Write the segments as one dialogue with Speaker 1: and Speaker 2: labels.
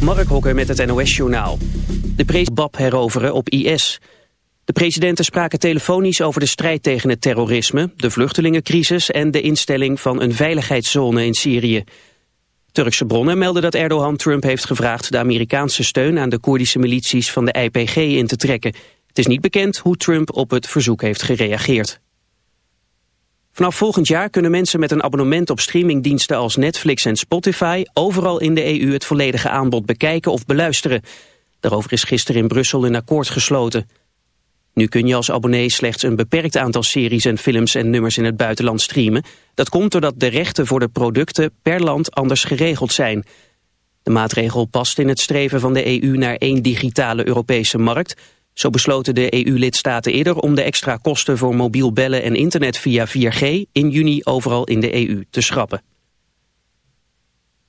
Speaker 1: Mark Hokker met het NOS-journaal. De president heroveren op IS. De presidenten spraken telefonisch over de strijd tegen het terrorisme... de vluchtelingencrisis en de instelling van een veiligheidszone in Syrië. Turkse bronnen melden dat Erdogan Trump heeft gevraagd... de Amerikaanse steun aan de Koerdische milities van de IPG in te trekken. Het is niet bekend hoe Trump op het verzoek heeft gereageerd. Vanaf volgend jaar kunnen mensen met een abonnement op streamingdiensten als Netflix en Spotify overal in de EU het volledige aanbod bekijken of beluisteren. Daarover is gisteren in Brussel een akkoord gesloten. Nu kun je als abonnee slechts een beperkt aantal series en films en nummers in het buitenland streamen. Dat komt doordat de rechten voor de producten per land anders geregeld zijn. De maatregel past in het streven van de EU naar één digitale Europese markt zo besloten de EU-lidstaten eerder om de extra kosten voor mobiel bellen en internet via 4G in juni overal in de EU te schrappen.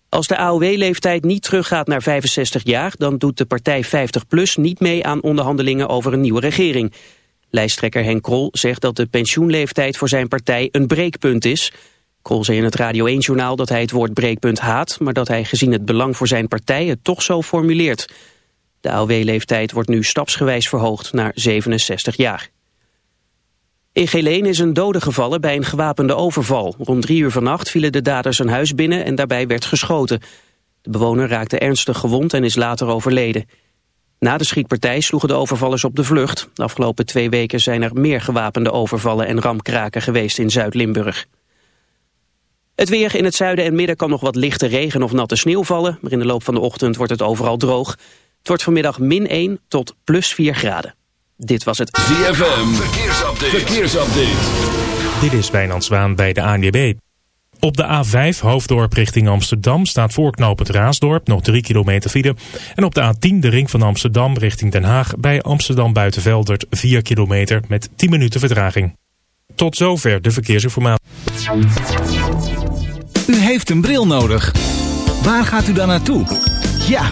Speaker 1: Als de AOW-leeftijd niet teruggaat naar 65 jaar, dan doet de partij 50PLUS niet mee aan onderhandelingen over een nieuwe regering. Lijsttrekker Henk Krol zegt dat de pensioenleeftijd voor zijn partij een breekpunt is. Krol zei in het Radio 1-journaal dat hij het woord breekpunt haat, maar dat hij gezien het belang voor zijn partij het toch zo formuleert. De AOW-leeftijd wordt nu stapsgewijs verhoogd naar 67 jaar. In Geleen is een dode gevallen bij een gewapende overval. Rond drie uur vannacht vielen de daders een huis binnen en daarbij werd geschoten. De bewoner raakte ernstig gewond en is later overleden. Na de schietpartij sloegen de overvallers op de vlucht. De afgelopen twee weken zijn er meer gewapende overvallen en ramkraken geweest in Zuid-Limburg. Het weer in het zuiden en midden kan nog wat lichte regen of natte sneeuw vallen, maar in de loop van de ochtend wordt het overal droog. Het wordt vanmiddag min 1 tot plus 4 graden. Dit was het
Speaker 2: ZFM Verkeersupdate. Verkeersupdate.
Speaker 3: Dit is Wijnand Zwaan bij de ANWB. Op de A5 Hoofddorp richting Amsterdam staat voorknopend Raasdorp nog 3 kilometer file. En op de A10 de ring van Amsterdam richting Den Haag bij Amsterdam Buitenveldert 4 kilometer met 10 minuten vertraging. Tot zover de verkeersinformatie.
Speaker 4: U heeft een bril nodig. Waar gaat u dan naartoe? Ja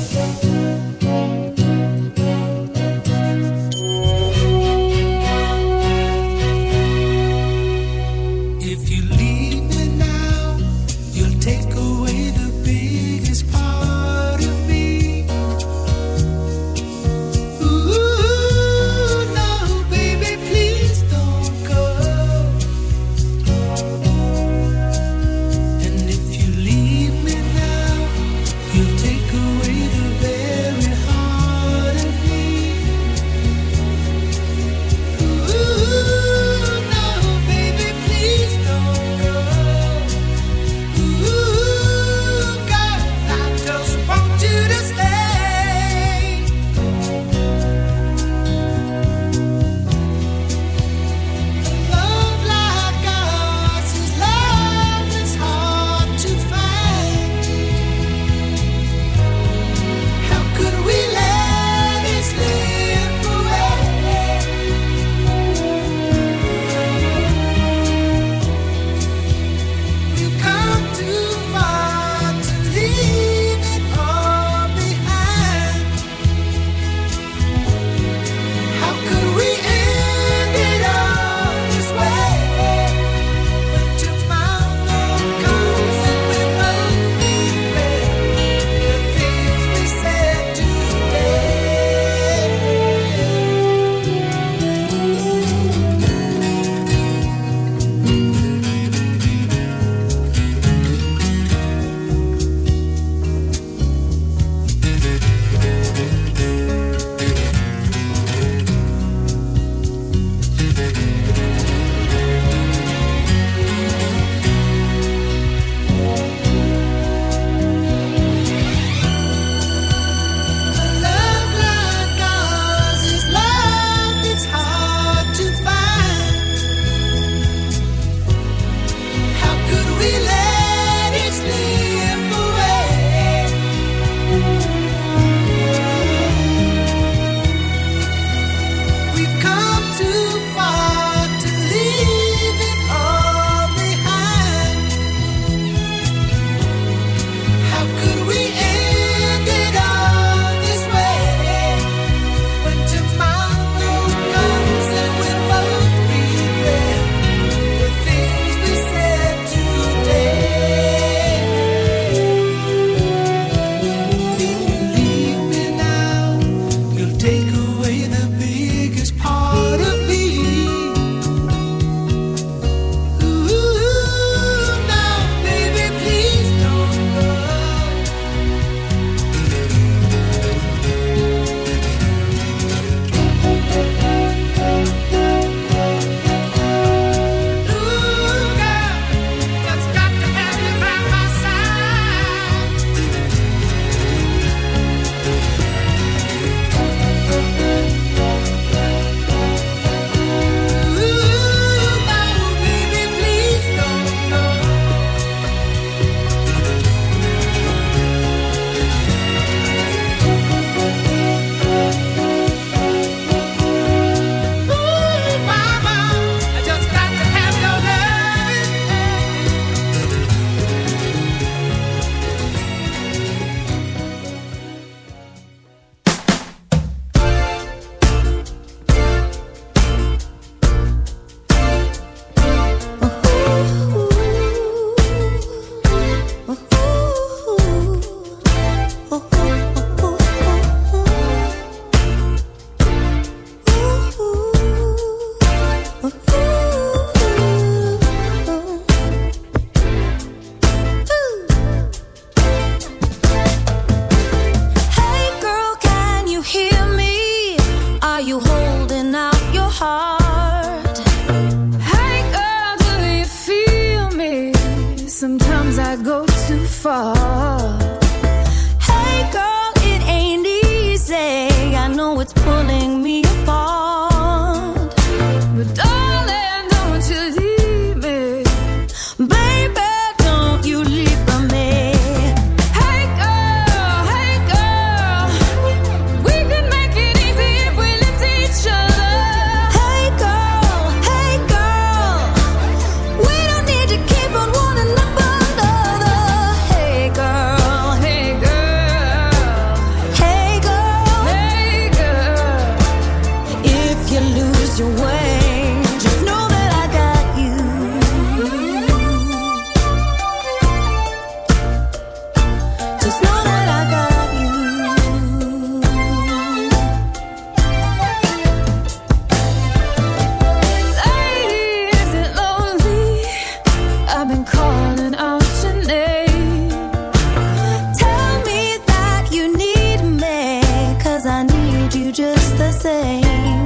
Speaker 5: just
Speaker 6: the
Speaker 5: same.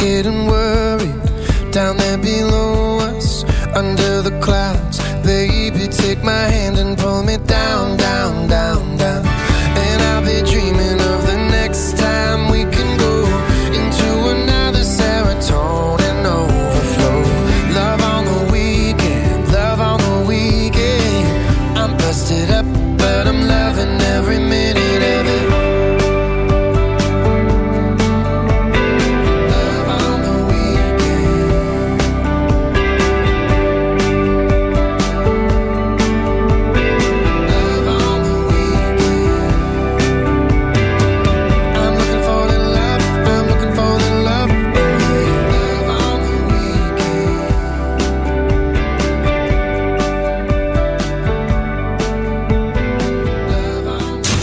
Speaker 7: Getting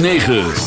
Speaker 2: 106.9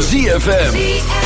Speaker 2: ZFM.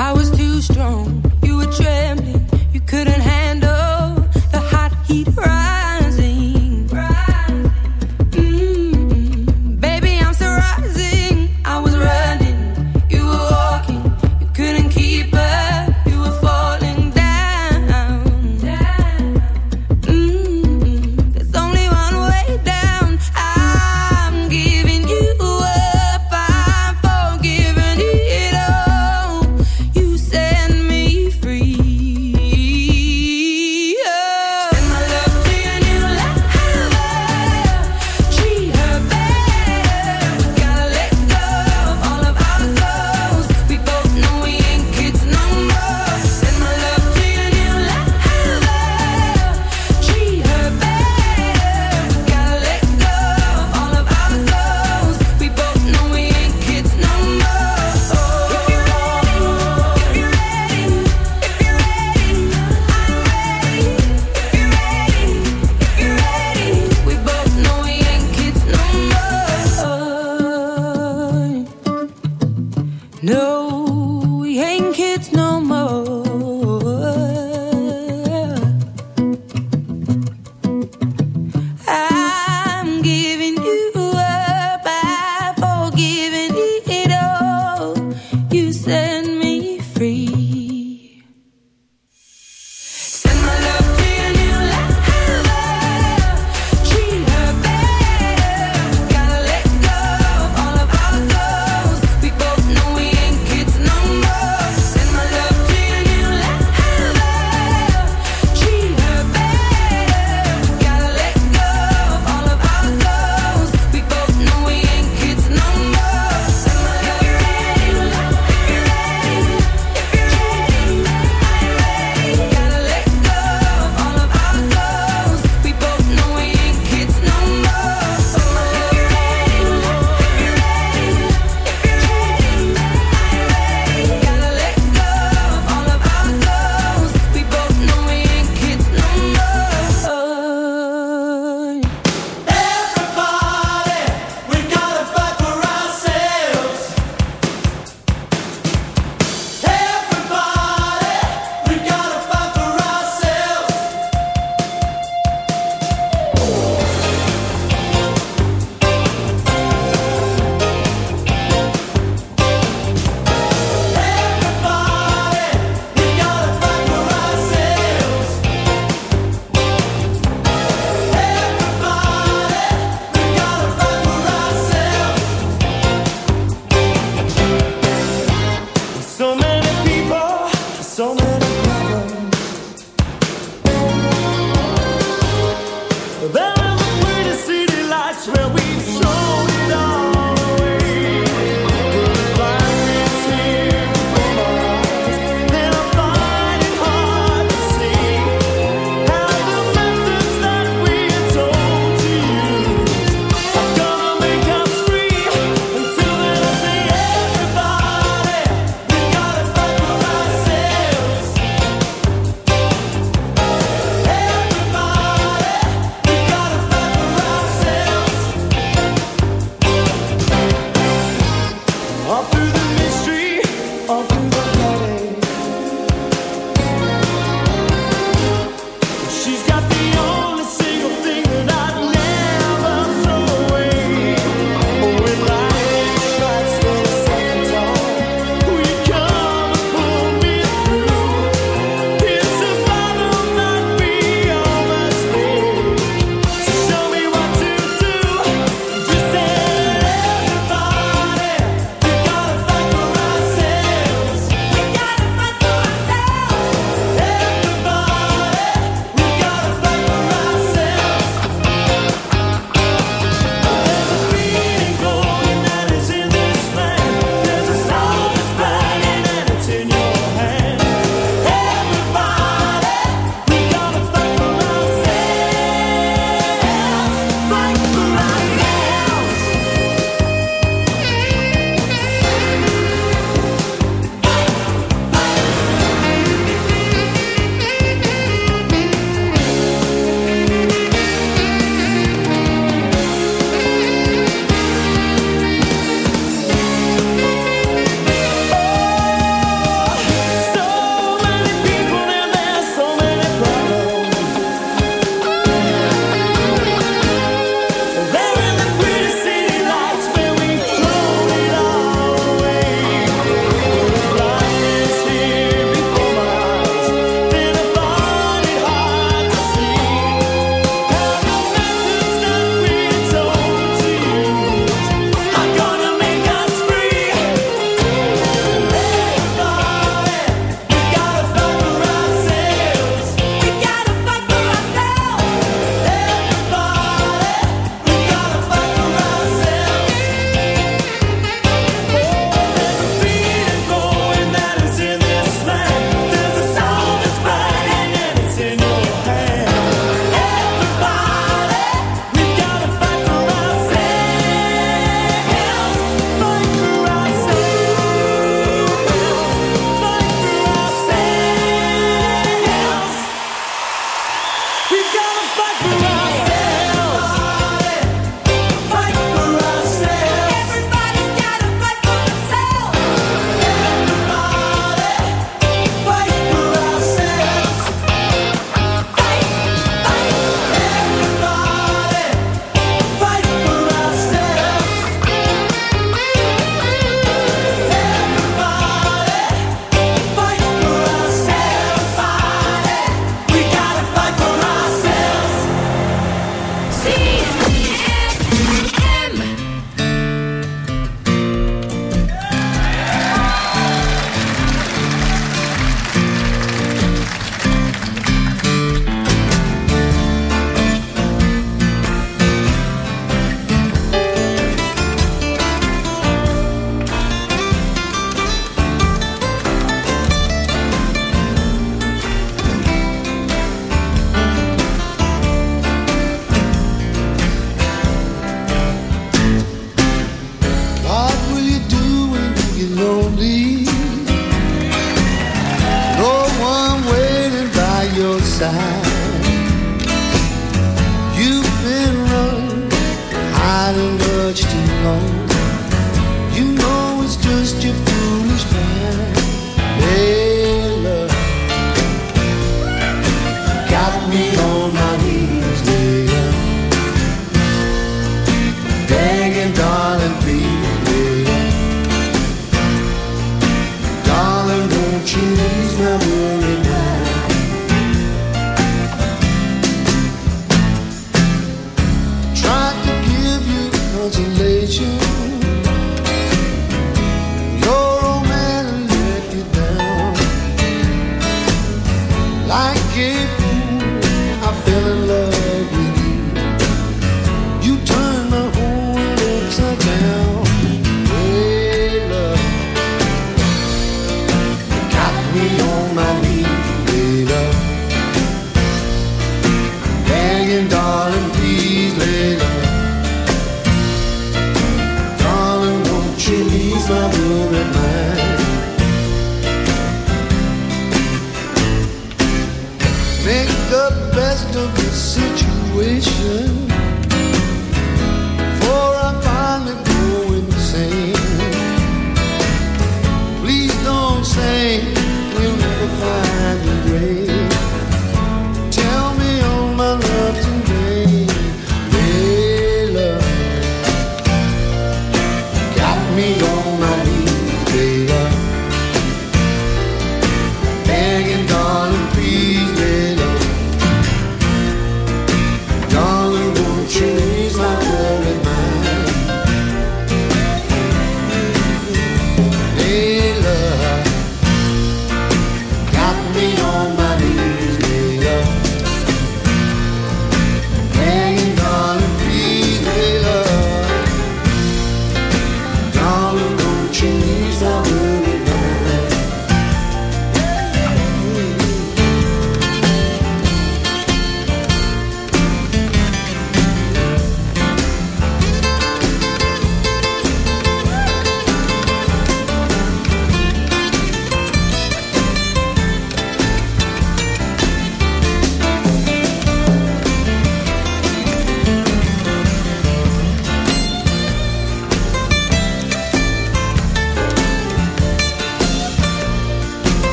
Speaker 5: I was too strong. You
Speaker 8: were trembling. You
Speaker 9: couldn't handle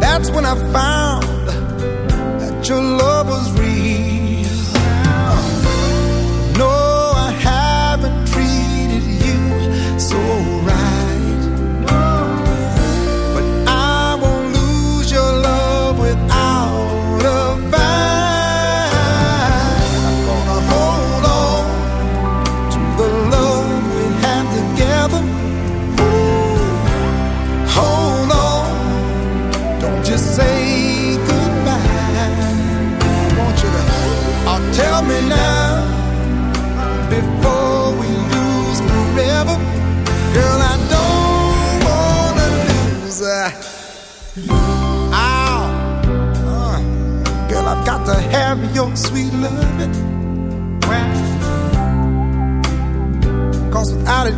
Speaker 6: That's
Speaker 10: when I find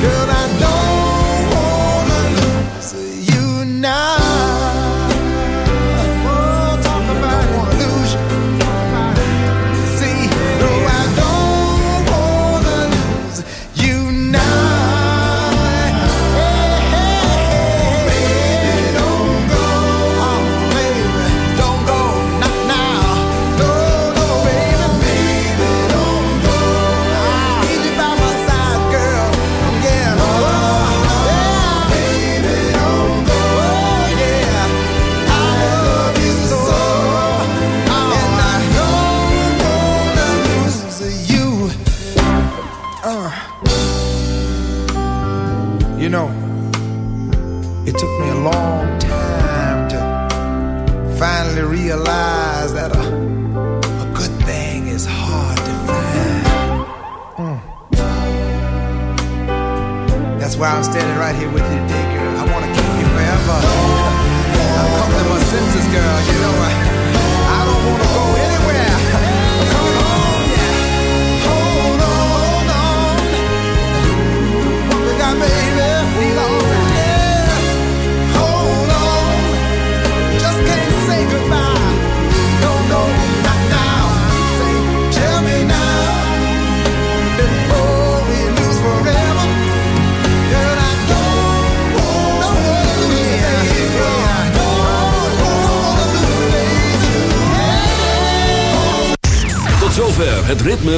Speaker 10: Girl, I don't